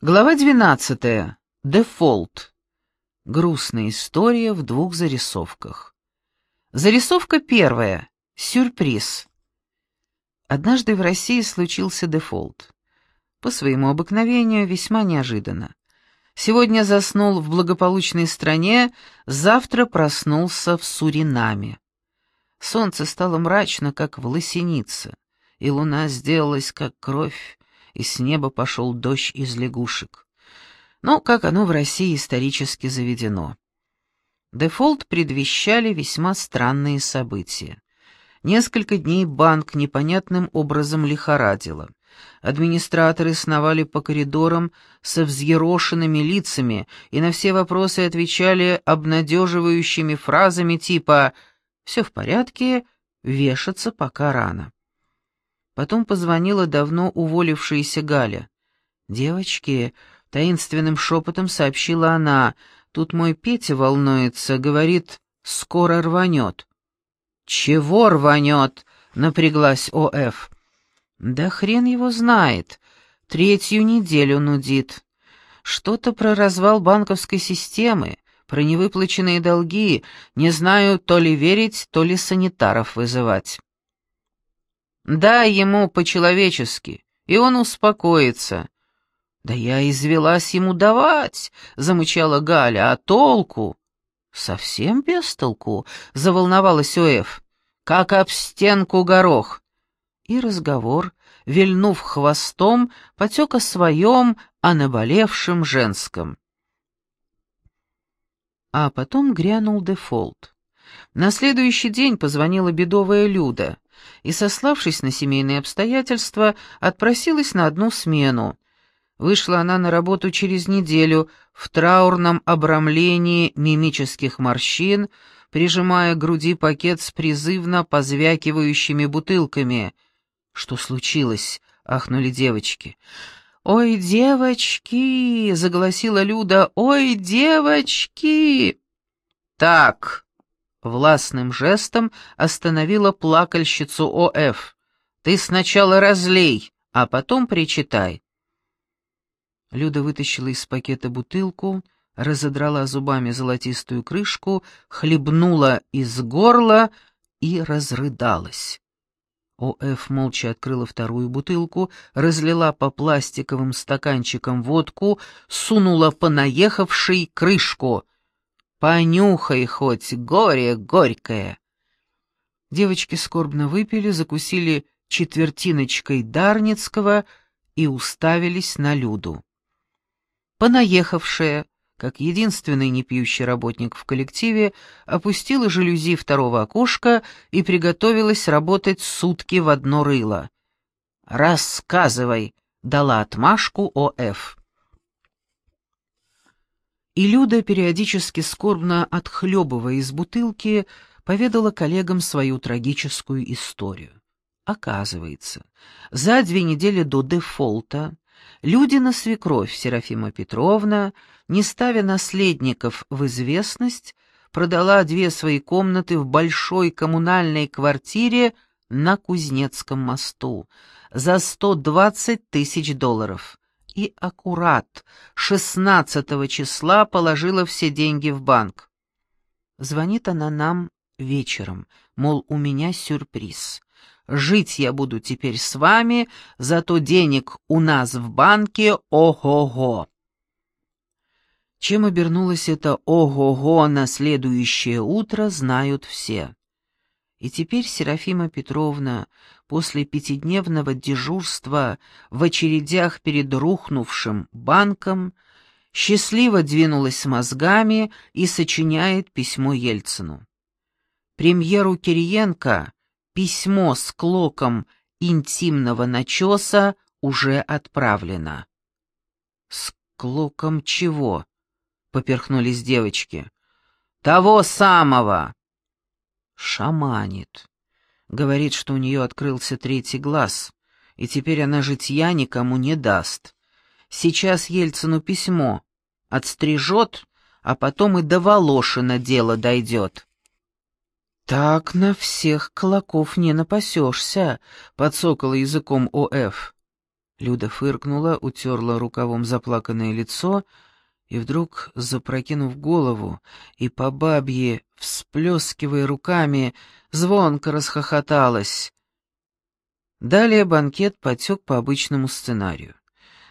Глава 12. Дефолт. Грустная история в двух зарисовках. Зарисовка первая. Сюрприз. Однажды в России случился дефолт. По своему обыкновению весьма неожиданно. Сегодня заснул в благополучной стране, завтра проснулся в Суринаме. Солнце стало мрачно, как власяница, и луна сделалась, как кровь, и с неба пошел дождь из лягушек. Но, как оно в России исторически заведено. Дефолт предвещали весьма странные события. Несколько дней банк непонятным образом лихорадило. Администраторы сновали по коридорам со взъерошенными лицами и на все вопросы отвечали обнадеживающими фразами типа «все в порядке, вешаться пока рано». Потом позвонила давно уволившаяся Галя. «Девочки», — таинственным шепотом сообщила она, — «тут мой Петя волнуется, говорит, скоро рванет». «Чего рванет?» — напряглась О.Ф. «Да хрен его знает. Третью неделю нудит. Что-то про развал банковской системы, про невыплаченные долги, не знаю, то ли верить, то ли санитаров вызывать». Дай ему по-человечески, и он успокоится. Да я извелась ему давать, замычала Галя, а толку? Совсем без толку, заволновалась Оэф. Как об стенку горох. И разговор, вильнув хвостом, потек о своем, о наболевшем женском. А потом грянул дефолт. На следующий день позвонила бедовая Люда и, сославшись на семейные обстоятельства, отпросилась на одну смену. Вышла она на работу через неделю в траурном обрамлении мимических морщин, прижимая к груди пакет с призывно позвякивающими бутылками. «Что случилось?» — ахнули девочки. «Ой, девочки!» — заголосила Люда. «Ой, девочки!» «Так!» Властным жестом остановила плакальщицу О.Ф. «Ты сначала разлей, а потом причитай». Люда вытащила из пакета бутылку, разодрала зубами золотистую крышку, хлебнула из горла и разрыдалась. О.Ф. молча открыла вторую бутылку, разлила по пластиковым стаканчикам водку, сунула по наехавшей крышку — Понюхай хоть, горе горькое. Девочки скорбно выпили, закусили четвертиночкой Дарницкого и уставились на Люду. Понаехавшая, как единственный непьющий работник в коллективе, опустила жалюзи второго окошка и приготовилась работать сутки в одно рыло. «Рассказывай», — дала отмашку О.Ф. И Люда, периодически скорбно отхлебывая из бутылки, поведала коллегам свою трагическую историю. Оказывается, за две недели до дефолта Людина свекровь Серафима Петровна, не ставя наследников в известность, продала две свои комнаты в большой коммунальной квартире на Кузнецком мосту за 120 тысяч долларов и аккурат 16 числа положила все деньги в банк. Звонит она нам вечером, мол, у меня сюрприз. Жить я буду теперь с вами, зато денег у нас в банке ого-го. Чем обернулось это ого-го на следующее утро, знают все. И теперь Серафима Петровна после пятидневного дежурства в очередях перед рухнувшим банком счастливо двинулась мозгами и сочиняет письмо Ельцину. Премьеру Кириенко письмо с клоком интимного начеса уже отправлено. «С клоком чего?» — поперхнулись девочки. «Того самого!» «Шаманит. Говорит, что у нее открылся третий глаз, и теперь она житья никому не даст. Сейчас Ельцину письмо. Отстрижет, а потом и до Волошина дело дойдет. «Так на всех колоков не напасешься», — подсокала языком О.Ф. Люда фыркнула, утерла рукавом заплаканное лицо и вдруг, запрокинув голову и по бабье, всплескивая руками, звонко расхохоталась. Далее банкет потек по обычному сценарию.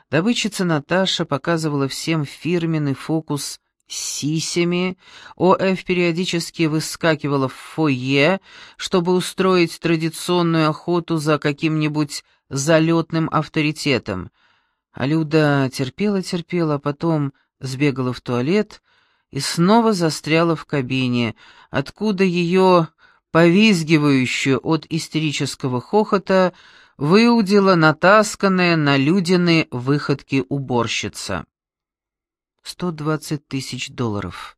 Добычица Наташа показывала всем фирменный фокус с сисями, ОФ периодически выскакивала в фойе, чтобы устроить традиционную охоту за каким-нибудь залетным авторитетом. А Люда терпела-терпела, а потом сбегала в туалет и снова застряла в кабине, откуда ее, повизгивающую от истерического хохота, выудила натасканная на Людины выходки уборщица. Сто двадцать тысяч долларов.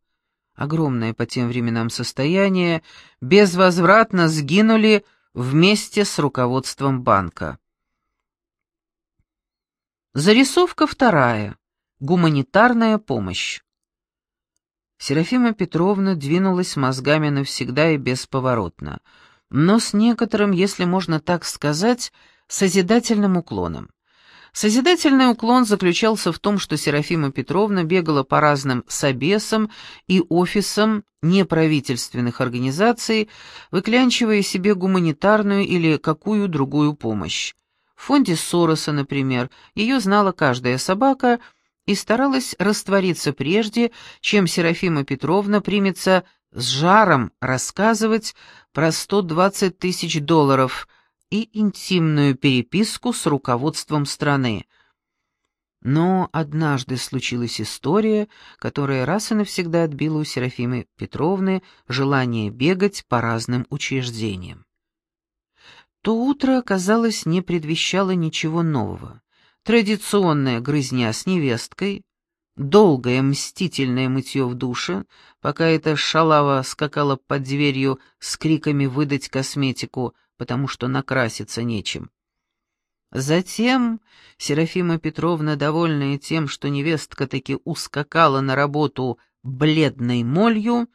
Огромное по тем временам состояние, безвозвратно сгинули вместе с руководством банка. Зарисовка вторая. Гуманитарная помощь. Серафима Петровна двинулась мозгами навсегда и бесповоротно, но с некоторым, если можно так сказать, созидательным уклоном. Созидательный уклон заключался в том, что Серафима Петровна бегала по разным собесам и офисам неправительственных организаций, выклянчивая себе гуманитарную или какую другую помощь. В фонде Сороса, например, ее знала каждая собака и старалась раствориться прежде, чем Серафима Петровна примется с жаром рассказывать про 120 тысяч долларов и интимную переписку с руководством страны. Но однажды случилась история, которая раз и навсегда отбила у Серафимы Петровны желание бегать по разным учреждениям. То утро, казалось, не предвещало ничего нового. Традиционная грызня с невесткой, долгое мстительное мытье в душе, пока эта шалава скакала под дверью с криками выдать косметику, потому что накраситься нечем. Затем Серафима Петровна, довольная тем, что невестка таки ускакала на работу бледной молью,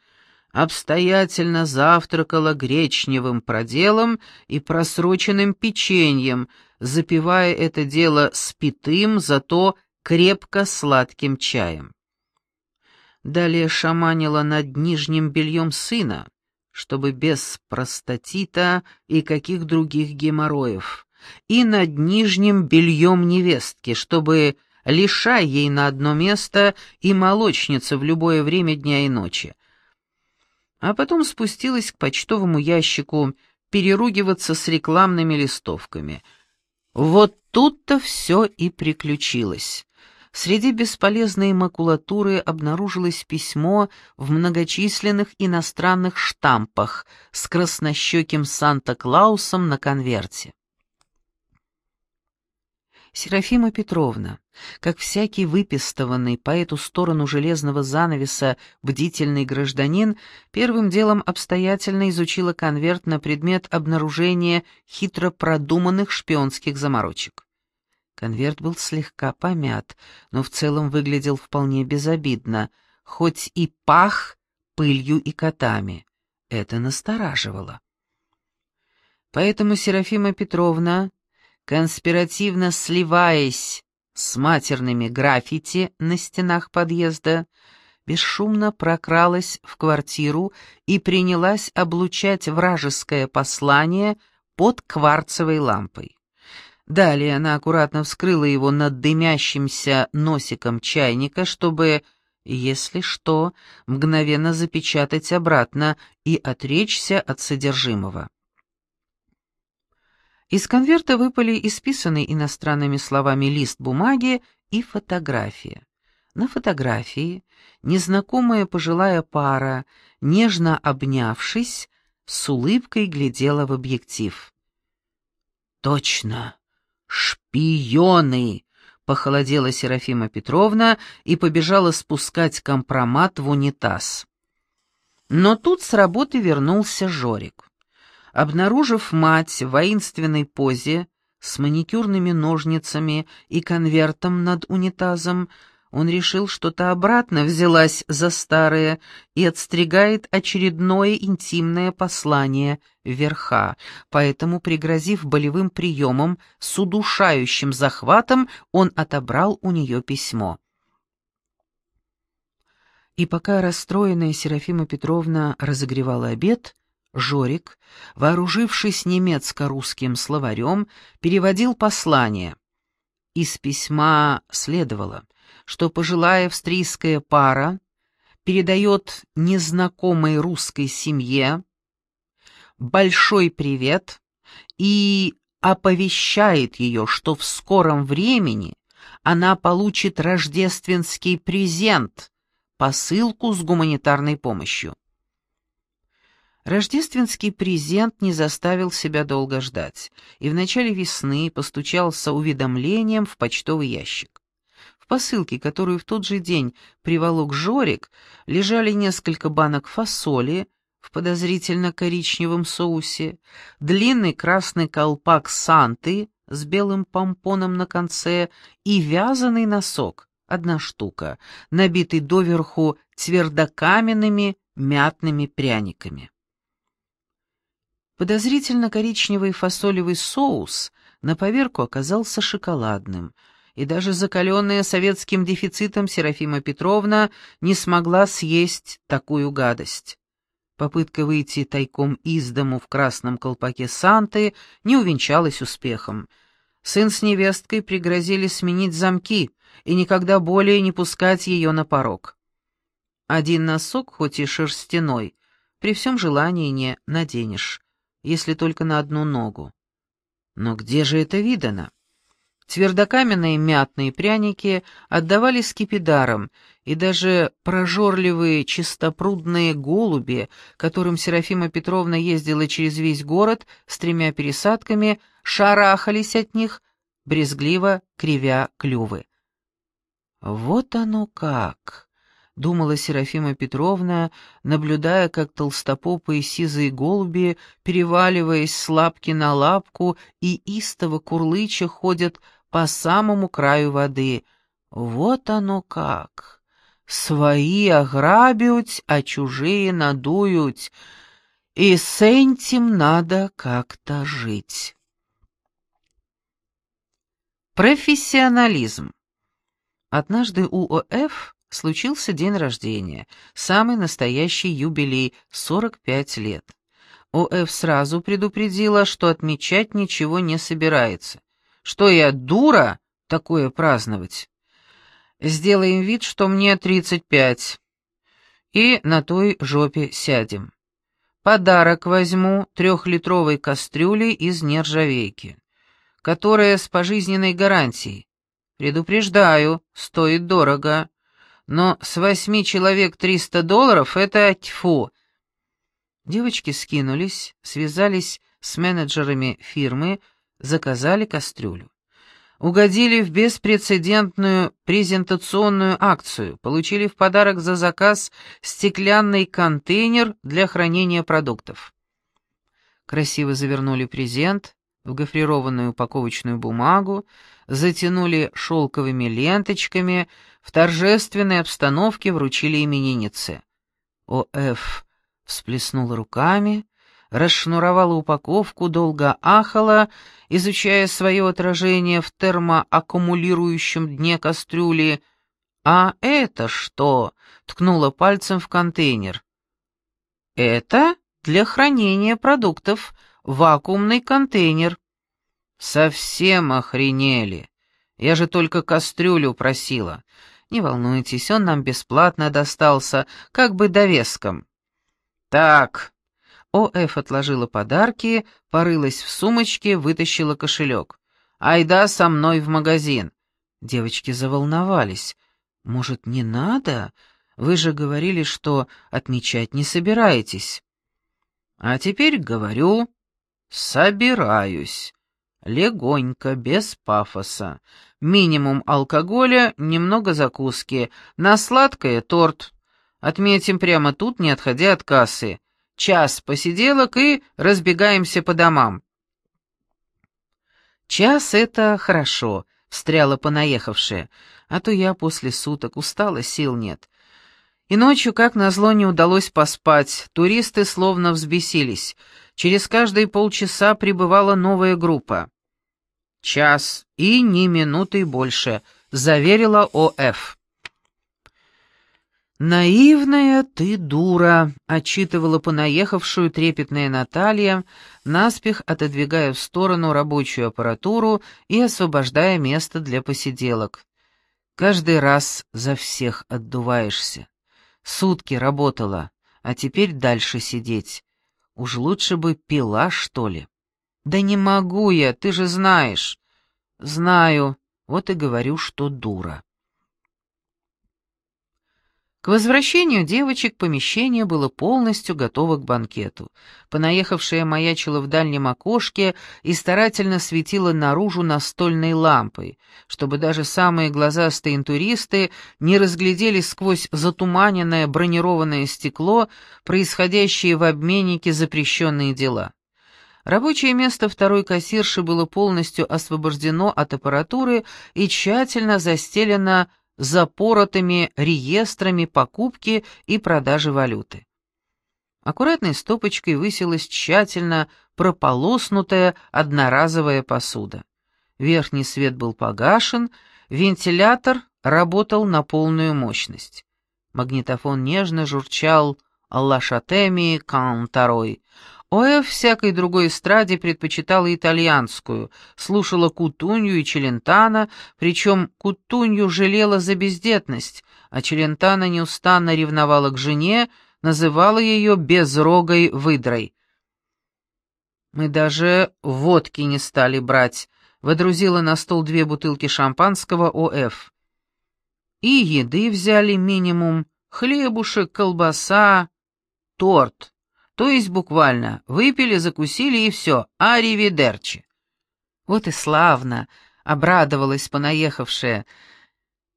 обстоятельно завтракала гречневым проделом и просроченным печеньем, запивая это дело спитым, зато крепко сладким чаем. Далее шаманила над нижним бельем сына, чтобы без простатита и каких других геморроев, и над нижним бельем невестки, чтобы лишай ей на одно место и молочница в любое время дня и ночи, а потом спустилась к почтовому ящику переругиваться с рекламными листовками. Вот тут-то все и приключилось. Среди бесполезной макулатуры обнаружилось письмо в многочисленных иностранных штампах с краснощеким Санта-Клаусом на конверте. Серафима Петровна, как всякий выпистованный по эту сторону железного занавеса бдительный гражданин, первым делом обстоятельно изучила конверт на предмет обнаружения хитро продуманных шпионских заморочек. Конверт был слегка помят, но в целом выглядел вполне безобидно, хоть и пах пылью и котами. Это настораживало. Поэтому Серафима Петровна конспиративно сливаясь с матерными граффити на стенах подъезда, бесшумно прокралась в квартиру и принялась облучать вражеское послание под кварцевой лампой. Далее она аккуратно вскрыла его над дымящимся носиком чайника, чтобы, если что, мгновенно запечатать обратно и отречься от содержимого. Из конверта выпали исписанный иностранными словами лист бумаги и фотография. На фотографии незнакомая пожилая пара, нежно обнявшись, с улыбкой глядела в объектив. «Точно! Шпионы!» — похолодела Серафима Петровна и побежала спускать компромат в унитаз. Но тут с работы вернулся Жорик. Обнаружив мать в воинственной позе, с маникюрными ножницами и конвертом над унитазом, Он решил, что та обратно взялась за старое и отстригает очередное интимное послание верха, поэтому, пригрозив болевым приемом с удушающим захватом, он отобрал у нее письмо. И пока расстроенная Серафима Петровна разогревала обед, Жорик, вооружившись немецко-русским словарем, переводил послание. Из письма следовало, что пожилая австрийская пара передает незнакомой русской семье большой привет и оповещает ее, что в скором времени она получит рождественский презент, посылку с гуманитарной помощью. Рождественский презент не заставил себя долго ждать, и в начале весны постучался уведомлением в почтовый ящик. В посылке, которую в тот же день приволок Жорик, лежали несколько банок фасоли в подозрительно коричневом соусе, длинный красный колпак Санты с белым помпоном на конце и вязаный носок, одна штука, набитый доверху твердокаменными мятными пряниками. Подозрительно коричневый фасолевый соус на поверку оказался шоколадным, и даже закаленная советским дефицитом Серафима Петровна не смогла съесть такую гадость. Попытка выйти тайком из дому в красном колпаке Санты не увенчалась успехом. Сын с невесткой пригрозили сменить замки и никогда более не пускать ее на порог. Один носок, хоть и шерстяной, при всем желании не наденешь если только на одну ногу. Но где же это видано? Твердокаменные мятные пряники отдавали скипидарам, и даже прожорливые чистопрудные голуби, которым Серафима Петровна ездила через весь город с тремя пересадками, шарахались от них, брезгливо кривя клювы. Вот оно как! — думала Серафима Петровна, наблюдая, как толстопопые сизые голуби, переваливаясь с лапки на лапку и истово курлыча ходят по самому краю воды. Вот оно как! Свои ограбють, а чужие надують, и с этим надо как-то жить. Профессионализм. Однажды у ОФ случился день рождения, самый настоящий юбилей, 45 лет. ОФ сразу предупредила, что отмечать ничего не собирается. Что я, дура, такое праздновать? Сделаем вид, что мне 35, и на той жопе сядем. Подарок возьму трехлитровой кастрюли из нержавейки, которая с пожизненной гарантией. Предупреждаю, стоит дорого но с восьми человек триста долларов — это тьфу. Девочки скинулись, связались с менеджерами фирмы, заказали кастрюлю. Угодили в беспрецедентную презентационную акцию, получили в подарок за заказ стеклянный контейнер для хранения продуктов. Красиво завернули презент в гофрированную упаковочную бумагу, затянули шелковыми ленточками — в торжественной обстановке вручили имениннице. О.Ф. всплеснула руками, расшнуровала упаковку, долго ахала, изучая свое отражение в термоаккумулирующем дне кастрюли. «А это что?» — ткнула пальцем в контейнер. «Это для хранения продуктов, вакуумный контейнер». «Совсем охренели! Я же только кастрюлю просила. Не волнуйтесь, он нам бесплатно достался, как бы довеском. Так. О.Ф. отложила подарки, порылась в сумочке, вытащила кошелек. Айда со мной в магазин. Девочки заволновались. Может, не надо? Вы же говорили, что отмечать не собираетесь. А теперь говорю, собираюсь. Легонько, без пафоса. Минимум алкоголя, немного закуски. На сладкое торт. Отметим прямо тут, не отходя от кассы. Час посиделок и разбегаемся по домам. «Час — это хорошо», — встряла понаехавшая. А то я после суток устала, сил нет. И ночью, как назло, не удалось поспать. Туристы словно взбесились. Через каждые полчаса прибывала новая группа. «Час и ни минуты больше», — заверила ОФ. «Наивная ты дура», — отчитывала понаехавшую трепетная Наталья, наспех отодвигая в сторону рабочую аппаратуру и освобождая место для посиделок. «Каждый раз за всех отдуваешься. Сутки работала, а теперь дальше сидеть. Уж лучше бы пила, что ли». «Да не могу я, ты же знаешь». «Знаю, вот и говорю, что дура». К возвращению девочек помещение было полностью готово к банкету. Понаехавшая маячила в дальнем окошке и старательно светила наружу настольной лампой, чтобы даже самые глазастые интуристы не разглядели сквозь затуманенное бронированное стекло происходящие в обменнике запрещенные дела. Рабочее место второй кассирши было полностью освобождено от аппаратуры и тщательно застелено запоротыми реестрами покупки и продажи валюты. Аккуратной стопочкой высилась тщательно прополоснутая одноразовая посуда. Верхний свет был погашен, вентилятор работал на полную мощность. Магнитофон нежно журчал «Лашатеми Кантарой», Оэф всякой другой эстраде предпочитала итальянскую, слушала Кутунью и Челентана, причем Кутунью жалела за бездетность, а Челентана неустанно ревновала к жене, называла ее безрогой выдрой. «Мы даже водки не стали брать», — водрузила на стол две бутылки шампанского ОФ. «И еды взяли минимум, хлебушек, колбаса, торт». То есть буквально выпили, закусили и все, аривидерчи. Вот и славно, обрадовалась понаехавшая.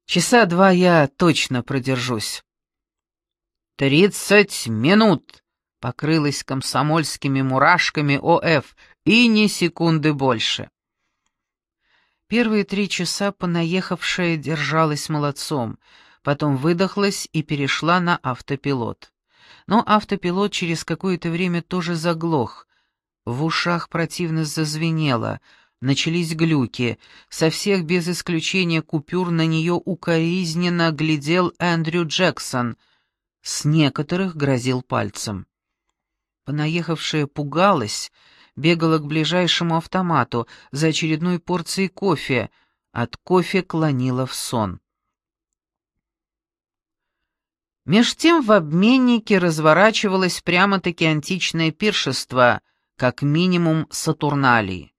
Часа два я точно продержусь. «Тридцать минут!» — покрылась комсомольскими мурашками ОФ, и ни секунды больше. Первые три часа понаехавшая держалась молодцом, потом выдохлась и перешла на автопилот. Но автопилот через какое-то время тоже заглох. В ушах противно зазвенело, начались глюки. Со всех без исключения купюр на нее укоризненно глядел Эндрю Джексон. С некоторых грозил пальцем. Понаехавшая пугалась, бегала к ближайшему автомату за очередной порцией кофе. От кофе клонила в сон. Меж тем в обменнике разворачивалось прямо-таки античное пиршество, как минимум Сатурналии.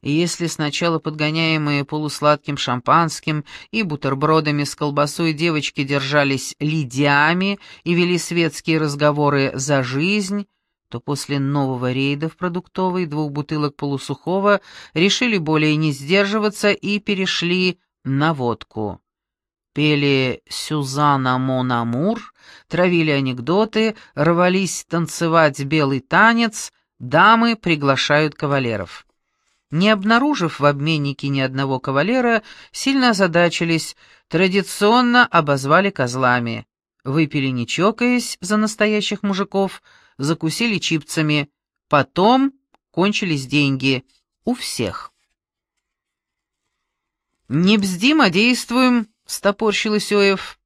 И если сначала подгоняемые полусладким шампанским и бутербродами с колбасой девочки держались лидиами и вели светские разговоры за жизнь, то после нового рейда в продуктовой двух бутылок полусухого решили более не сдерживаться и перешли на водку пели «Сюзанна Монамур», травили анекдоты, рвались танцевать белый танец, дамы приглашают кавалеров. Не обнаружив в обменнике ни одного кавалера, сильно озадачились, традиционно обозвали козлами. Выпили не чокаясь за настоящих мужиков, закусили чипцами. Потом кончились деньги. У всех. «Не бздим, а действуем», стопорщил Исёев.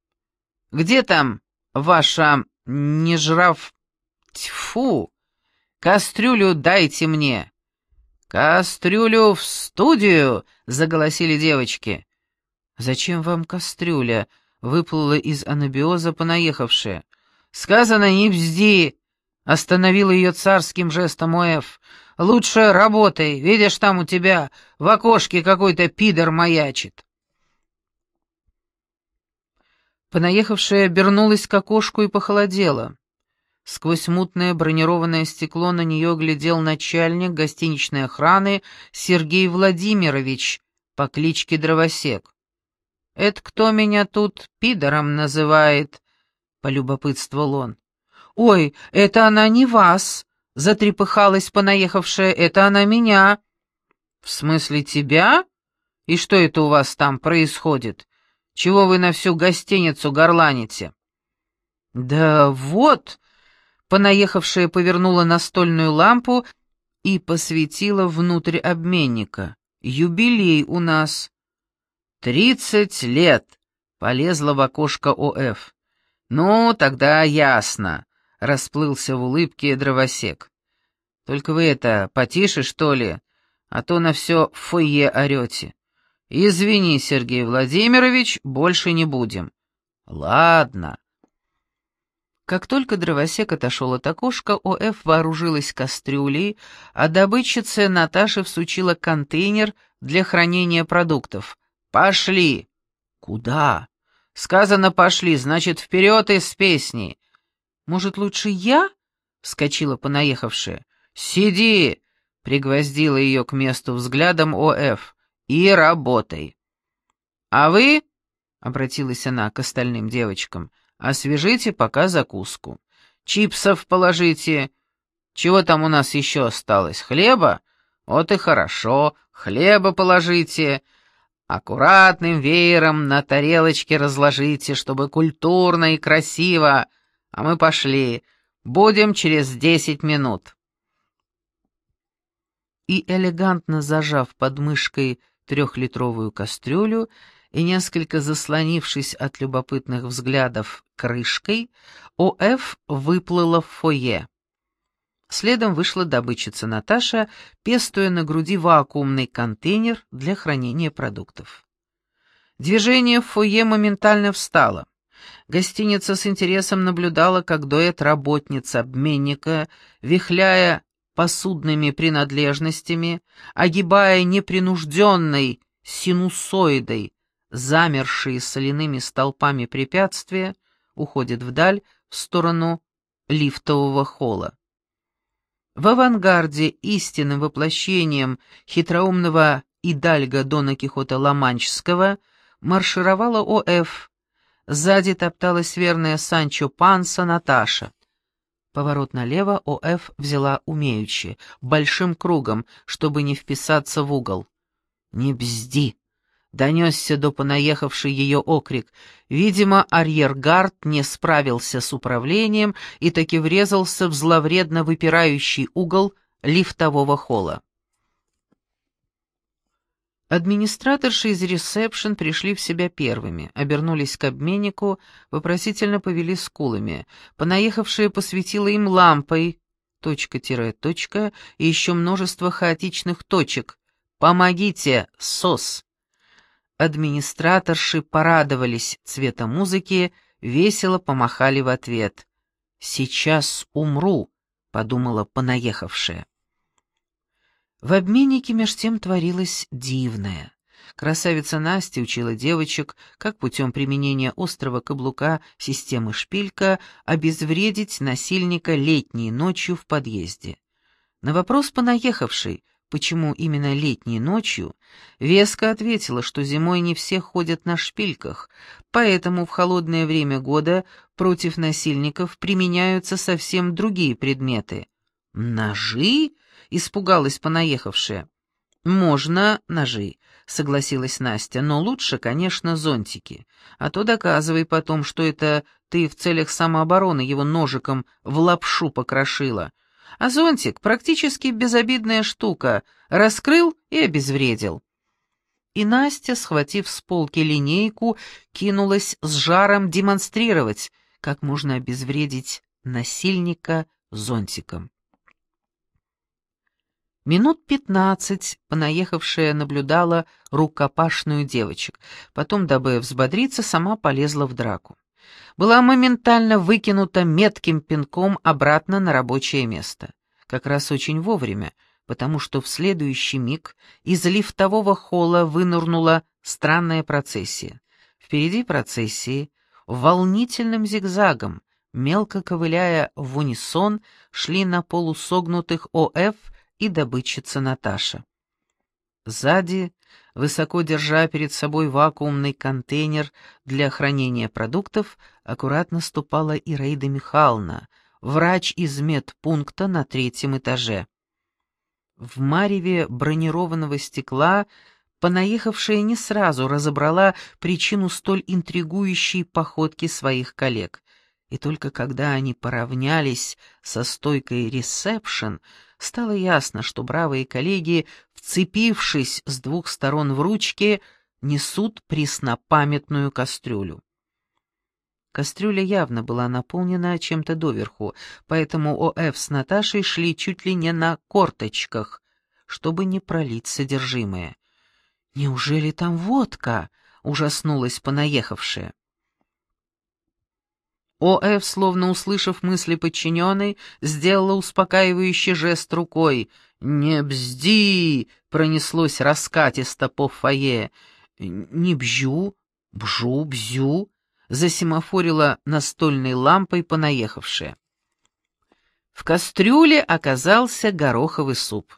«Где там ваша не жрав... Тьфу! Кастрюлю дайте мне!» «Кастрюлю в студию!» — заголосили девочки. «Зачем вам кастрюля?» — выплыла из анабиоза понаехавшая. «Сказано, не бзди!» — остановил ее царским жестом Оэф. «Лучше работай, видишь, там у тебя в окошке какой-то пидор маячит». Понаехавшая обернулась к окошку и похолодела. Сквозь мутное бронированное стекло на нее глядел начальник гостиничной охраны Сергей Владимирович по кличке Дровосек. «Это кто меня тут пидором называет?» — полюбопытствовал он. «Ой, это она не вас!» — затрепыхалась понаехавшая. «Это она меня!» «В смысле тебя? И что это у вас там происходит? Чего вы на всю гостиницу горланите?» «Да вот...» — понаехавшая повернула настольную лампу и посветила внутрь обменника. «Юбилей у нас». «Тридцать лет!» — полезла в окошко ОФ. «Ну, тогда ясно», — расплылся в улыбке дровосек. «Только вы это, потише, что ли, а то на все фойе орете. Извини, Сергей Владимирович, больше не будем». «Ладно». Как только дровосек отошел от окошка, ОФ вооружилась кастрюлей, а добытчица Наташа всучила контейнер для хранения продуктов. «Пошли!» «Куда?» «Сказано, пошли, значит, вперед из песни!» «Может, лучше я?» — вскочила понаехавшая. «Сиди!» — пригвоздила ее к месту взглядом ОФ. «И работай!» «А вы?» — обратилась она к остальным девочкам — Освежите пока закуску. Чипсов положите. Чего там у нас еще осталось? Хлеба? Вот и хорошо. Хлеба положите. Аккуратным веером на тарелочке разложите, чтобы культурно и красиво. А мы пошли. Будем через десять минут. И элегантно зажав под мышкой трехлитровую кастрюлю, и несколько заслонившись от любопытных взглядов крышкой, ОФ выплыла в фойе. Следом вышла добытчица Наташа, пестуя на груди вакуумный контейнер для хранения продуктов. Движение в фойе моментально встало. Гостиница с интересом наблюдала, как дуэт работниц обменника, вихляя посудными принадлежностями, огибая непринужденной синусоидой замершие соляными столпами препятствия, уходят вдаль в сторону лифтового холла. В авангарде истинным воплощением хитроумного идальга Дона Кихота Ламанчского маршировала ОФ. Сзади топталась верная Санчо Панса Наташа. Поворот налево ОФ взяла умеючи, большим кругом, чтобы не вписаться в угол. «Не бзди!» Донесся до понаехавший ее окрик. Видимо, арьергард не справился с управлением и таки врезался в зловредно выпирающий угол лифтового холла. Администраторши из ресепшн пришли в себя первыми, обернулись к обменнику, вопросительно повели скулами. Понаехавшая посветила им лампой, точка-точка, и еще множество хаотичных точек. «Помогите, СОС!» Администраторши порадовались цвета музыки, весело помахали в ответ. «Сейчас умру», — подумала понаехавшая. В обменнике меж тем творилось дивное. Красавица Настя учила девочек, как путем применения острого каблука системы шпилька обезвредить насильника летней ночью в подъезде. На вопрос понаехавшей — почему именно летней ночью, веско ответила, что зимой не все ходят на шпильках, поэтому в холодное время года против насильников применяются совсем другие предметы. «Ножи?» — испугалась понаехавшая. «Можно ножи», — согласилась Настя, — «но лучше, конечно, зонтики. А то доказывай потом, что это ты в целях самообороны его ножиком в лапшу покрошила». А зонтик — практически безобидная штука, раскрыл и обезвредил. И Настя, схватив с полки линейку, кинулась с жаром демонстрировать, как можно обезвредить насильника зонтиком. Минут пятнадцать понаехавшая наблюдала рукопашную девочек, потом, дабы взбодриться, сама полезла в драку была моментально выкинута метким пинком обратно на рабочее место. Как раз очень вовремя, потому что в следующий миг из лифтового холла вынырнула странная процессия. Впереди процессии, волнительным зигзагом, мелко ковыляя в унисон, шли на полусогнутых ОФ и добытчица Наташа. Сзади высоко держа перед собой вакуумный контейнер для хранения продуктов, аккуратно ступала Ираида Михайловна, врач из медпункта на третьем этаже. В мареве бронированного стекла понаехавшая не сразу разобрала причину столь интригующей походки своих коллег. И только когда они поравнялись со стойкой ресепшн, стало ясно, что бравые коллеги, вцепившись с двух сторон в ручки, несут преснопамятную кастрюлю. Кастрюля явно была наполнена чем-то доверху, поэтому ОФ с Наташей шли чуть ли не на корточках, чтобы не пролить содержимое. «Неужели там водка?» — ужаснулась понаехавшая. ОФ, словно услышав мысли подчиненной, сделала успокаивающий жест рукой. «Не бзди!» — пронеслось раскатисто по фойе. «Не бжю, бжу, бзю!» — засимофорила настольной лампой понаехавшая. В кастрюле оказался гороховый суп.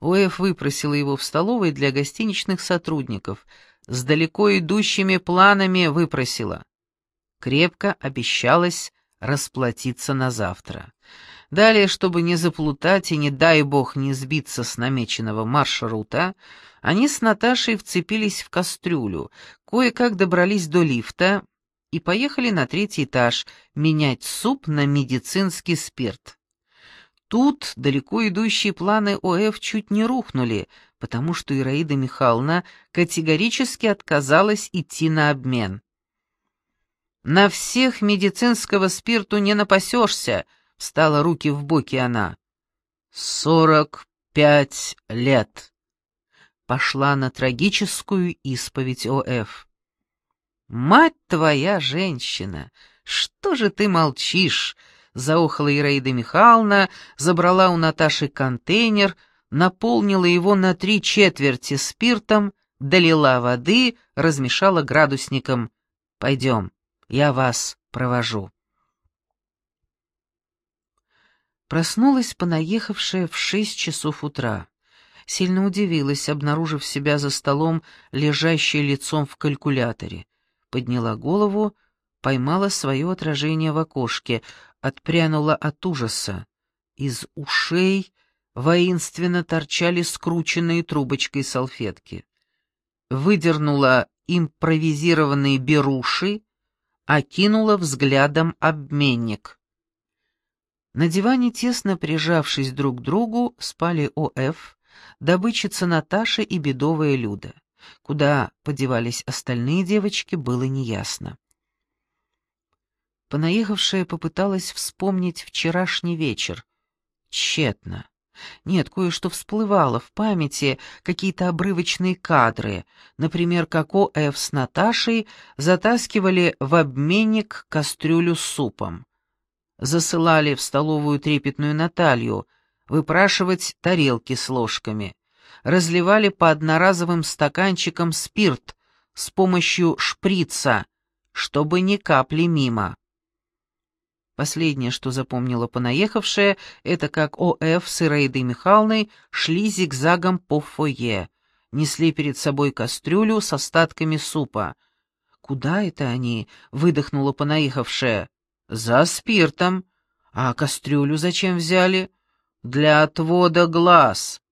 ОФ выпросила его в столовой для гостиничных сотрудников. С далеко идущими планами выпросила. Крепко обещалась расплатиться на завтра. Далее, чтобы не заплутать и, не дай бог, не сбиться с намеченного маршрута, они с Наташей вцепились в кастрюлю, кое-как добрались до лифта и поехали на третий этаж менять суп на медицинский спирт. Тут далеко идущие планы ОФ чуть не рухнули, потому что Ираида Михайловна категорически отказалась идти на обмен. «На всех медицинского спирту не напасешься», — встала руки в боки она. «Сорок пять лет». Пошла на трагическую исповедь ОФ. «Мать твоя женщина, что же ты молчишь?» заохала Ираида Михайловна, забрала у Наташи контейнер, наполнила его на три четверти спиртом, долила воды, размешала градусником. «Пойдем, я вас провожу». Проснулась понаехавшая в шесть часов утра. Сильно удивилась, обнаружив себя за столом, лежащей лицом в калькуляторе. Подняла голову, поймала свое отражение в окошке, отпрянула от ужаса. Из ушей воинственно торчали скрученные трубочкой салфетки. Выдернула импровизированные беруши, окинула взглядом обменник. На диване, тесно прижавшись друг к другу, спали ОФ, добычица Наташа и бедовая Люда. Куда подевались остальные девочки, было неясно. Понаехавшая попыталась вспомнить вчерашний вечер. Тщетно. Нет, кое-что всплывало в памяти, какие-то обрывочные кадры, например, как О.Ф. с Наташей затаскивали в обменник кастрюлю с супом. Засылали в столовую трепетную Наталью выпрашивать тарелки с ложками. Разливали по одноразовым стаканчикам спирт с помощью шприца, чтобы ни капли мимо. Последнее, что запомнила понаехавшая, это как О.Ф. с Ираидой Михайловной шли зигзагом по фойе, несли перед собой кастрюлю с остатками супа. «Куда это они?» — выдохнула понаехавшая. «За спиртом. А кастрюлю зачем взяли?» «Для отвода глаз».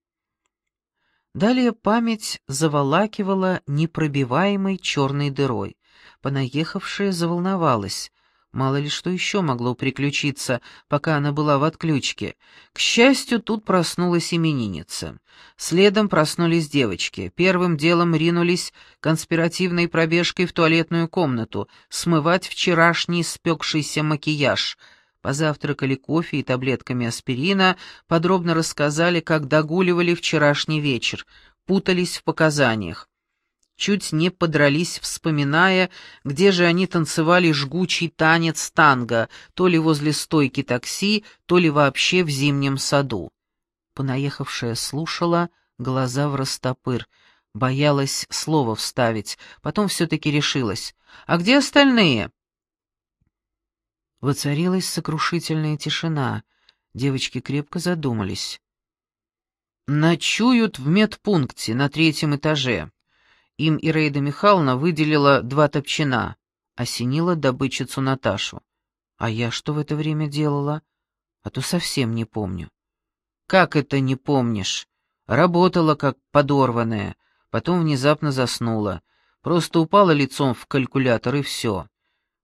Далее память заволакивала непробиваемой черной дырой. Понаехавшая заволновалась. Мало ли что еще могло приключиться, пока она была в отключке. К счастью, тут проснулась именинница. Следом проснулись девочки. Первым делом ринулись конспиративной пробежкой в туалетную комнату, смывать вчерашний спекшийся макияж. Позавтракали кофе и таблетками аспирина, подробно рассказали, как догуливали вчерашний вечер, путались в показаниях чуть не подрались, вспоминая, где же они танцевали жгучий танец танго, то ли возле стойки такси, то ли вообще в зимнем саду. Понаехавшая слушала, глаза в растопыр, боялась слова вставить, потом все-таки решилась. «А где остальные?» Воцарилась сокрушительная тишина. Девочки крепко задумались. «Ночуют в медпункте на третьем этаже». Им Ираида Михайловна выделила два топчина, осенила добычицу Наташу. А я что в это время делала? А то совсем не помню. Как это не помнишь? Работала как подорванная. Потом внезапно заснула. Просто упала лицом в калькулятор и все.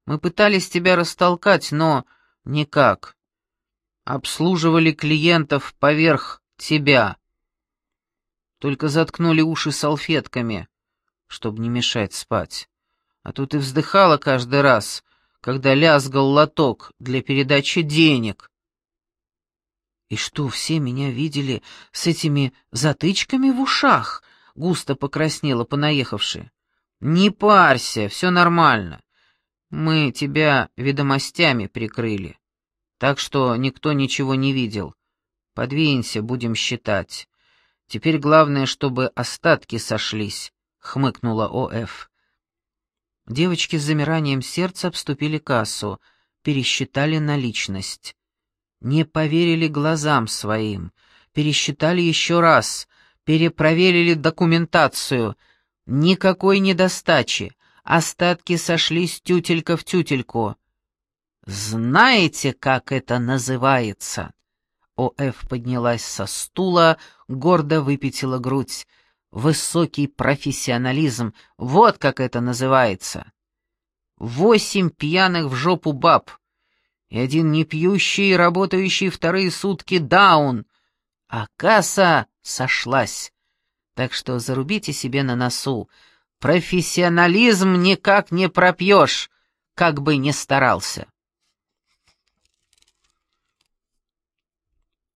Мы пытались тебя растолкать, но никак. Обслуживали клиентов поверх тебя. Только заткнули уши салфетками, чтобы не мешать спать. А тут и вздыхала каждый раз, когда лязгал лоток для передачи денег. «И что, все меня видели с этими затычками в ушах?» — густо покраснела понаехавшая. «Не парься, все нормально. Мы тебя ведомостями прикрыли, так что никто ничего не видел. Подвинься, будем считать. Теперь главное, чтобы остатки сошлись», — хмыкнула О.Ф. Девочки с замиранием сердца обступили кассу, пересчитали наличность. Не поверили глазам своим, пересчитали еще раз, перепроверили документацию. Никакой недостачи, остатки сошлись тютелька в тютельку. «Знаете, как это называется?» О.Ф. поднялась со стула, гордо выпятила грудь. Высокий профессионализм, вот как это называется. Восемь пьяных в жопу баб, и один не пьющий, работающий вторые сутки даун, а касса сошлась. Так что зарубите себе на носу, профессионализм никак не пропьешь, как бы ни старался.